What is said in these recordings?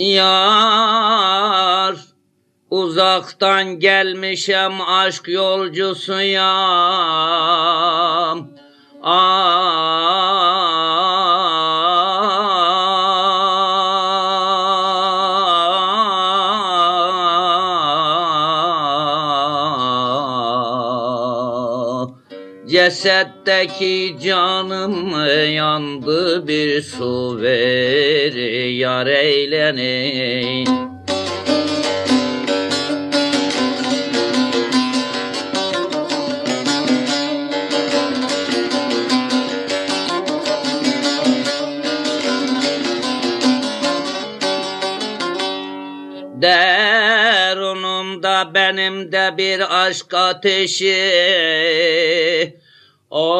Yar uzaktan gelmişem aşk yolcusuyam. Aa, Cesetteki canım yandı bir su ver yar eğleney. Derunumda benim de bir aşk ateşi O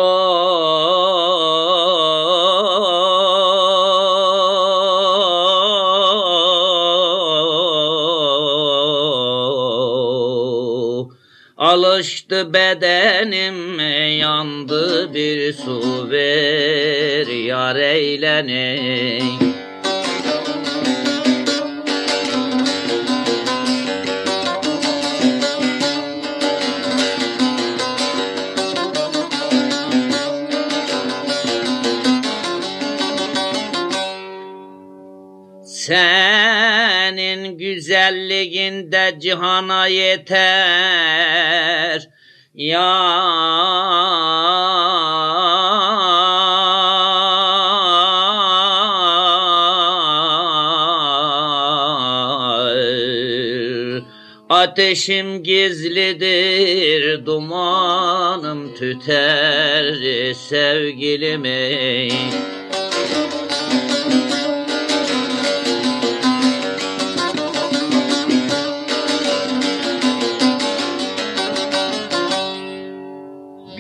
Alıştı bedenim yandı bir su ver yar eğleney. Senin güzelliğinde cihana yeter. Yar. Ateşim gizlidir, dumanım tüter sevgilim ey.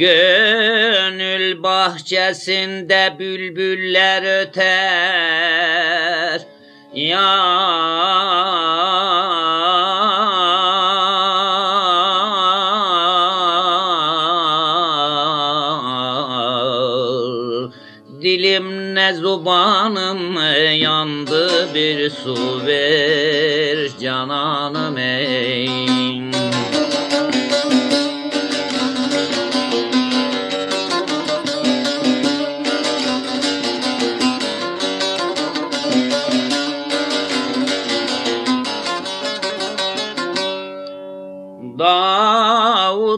Gönül bahçesinde bülbüller öter. Yar Dilim ne zubanım yandı bir su ver cananım ey.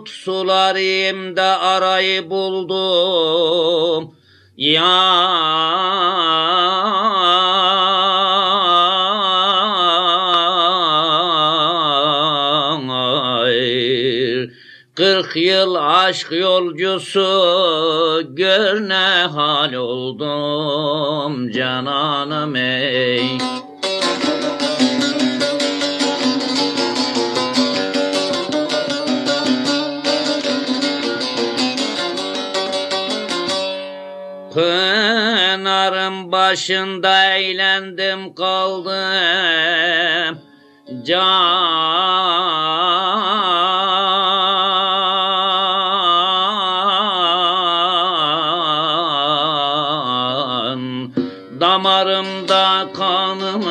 Davut sularımda arayı buldum. Yar Kırk yıl aşk yolcusu gör ne hal oldum cananım ey. Pınarın başında eğlendim kaldım. Can Damarımda kanım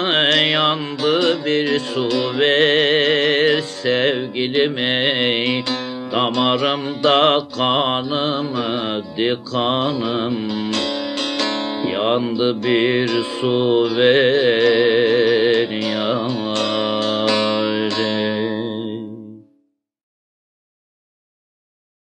yandı bir su ver sevgilim ey Damarımda kanım dikanım Yandı bir su ver